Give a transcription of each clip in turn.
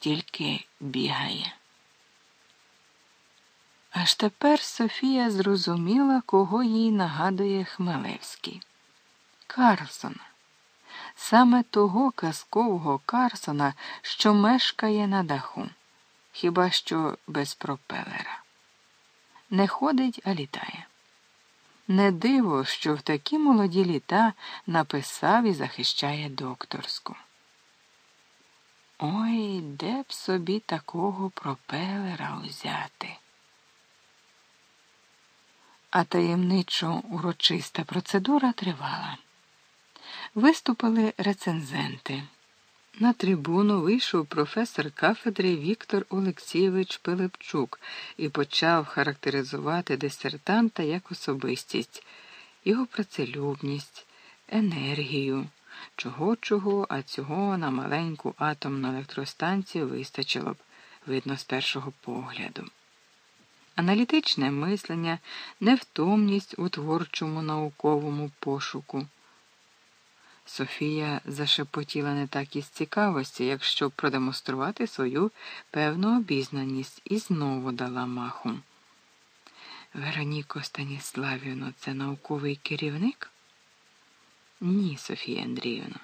тільки бігає. Аж тепер Софія зрозуміла, кого їй нагадує Хмелевський. Карлсона. Саме того казкового Карсона, що мешкає на даху, хіба що без пропелера. Не ходить, а літає. Не диво, що в такі молоді літа написав і захищає докторську. Ой, де б собі такого пропелера узяти? А таємничо урочиста процедура тривала. Виступили рецензенти. На трибуну вийшов професор кафедри Віктор Олексійович Пилипчук і почав характеризувати дисертанта як особистість, його працелюбність, енергію, чого чого, а цього на маленьку атомну електростанцію вистачило б, видно, з першого погляду. Аналітичне мислення, невтомність у творчому науковому пошуку. Софія зашепотіла не так із цікавості, як щоб продемонструвати свою певну обізнаність, і знову дала маху. Вероніко Станіславівно, це науковий керівник? Ні, Софія Андріївна.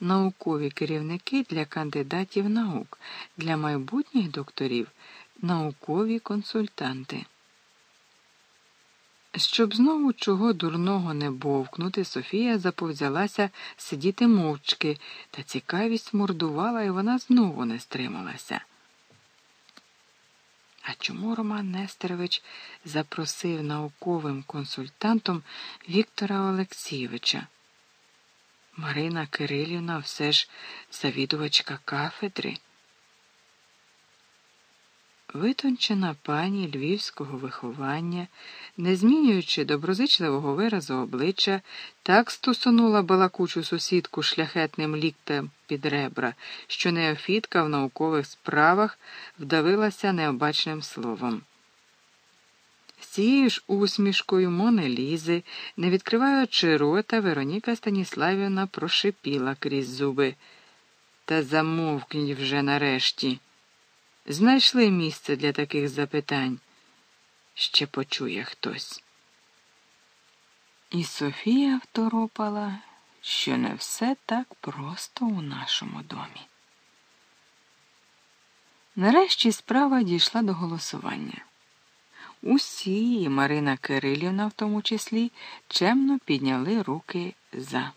Наукові керівники для кандидатів наук, для майбутніх докторів, наукові консультанти. Щоб знову чого дурного не бовкнути, Софія заповзялася сидіти мовчки, та цікавість мордувала, і вона знову не стрималася. А чому Роман Нестерович запросив науковим консультантом Віктора Олексійовича? Марина Кирилівна все ж завідувачка кафедри. Витончена пані львівського виховання, не змінюючи доброзичливого виразу обличчя, так стосунула балакучу сусідку шляхетним ліктем під ребра, що неофітка в наукових справах вдавилася необачним словом. З цією ж усмішкою Мони Лізи, не відкриваючи рота, Вероніка Станіславівна прошипіла крізь зуби. Та замовкніть вже нарешті. Знайшли місце для таких запитань. Ще почує хтось. І Софія второпала, що не все так просто у нашому домі. Нарешті справа дійшла до голосування. Усі, Марина Кирилівна в тому числі, чемно підняли руки за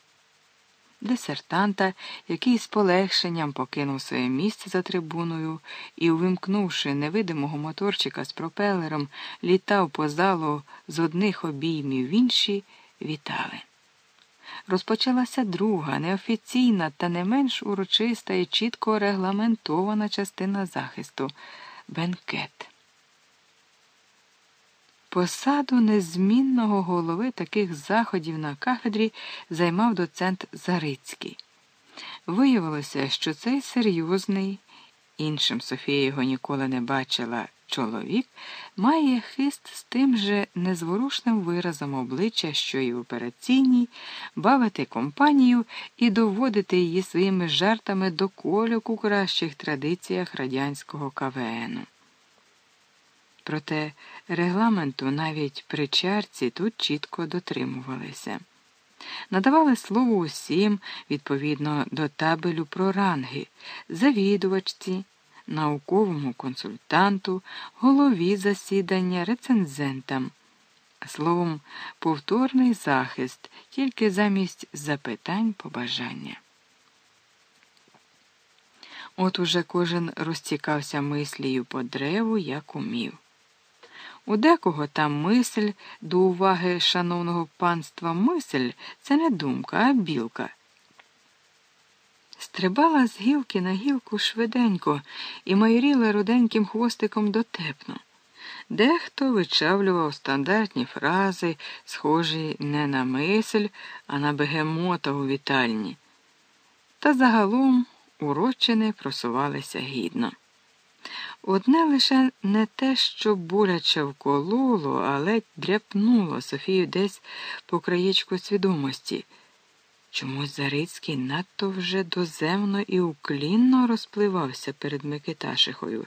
дисертанта, який з полегшенням покинув своє місце за трибуною і, увімкнувши невидимого моторчика з пропелером, літав по залу з одних обіймів в інші, вітали. Розпочалася друга, неофіційна та не менш урочиста і чітко регламентована частина захисту бенкет. Посаду незмінного голови таких заходів на кафедрі займав доцент Зарицький. Виявилося, що цей серйозний, іншим Софія його ніколи не бачила, чоловік має хист з тим же незворушним виразом обличчя, що й операційній, бавити компанію і доводити її своїми жартами до кольок кращих традиціях радянського КВНу. Проте регламенту навіть при чарці тут чітко дотримувалися. Надавали слово усім відповідно до табелю про ранги, завідувачці, науковому консультанту, голові засідання, рецензентам. Словом, повторний захист тільки замість запитань побажання. От уже кожен розтікався мислію по древу, як умів. У декого там мисль до уваги шановного панства мисль це не думка, а білка. Стрибала з гілки на гілку швиденько і майоріла руденьким хвостиком дотепно. Дехто вичавлював стандартні фрази, схожі не на мисль, а на бегемота у вітальні. Та загалом урочини просувалися гідно. Одне лише не те, що боляче вкололо, а ледь дряпнуло Софію десь по краєчку свідомості. Чомусь Зарицький надто вже доземно і уклінно розпливався перед Микиташихою,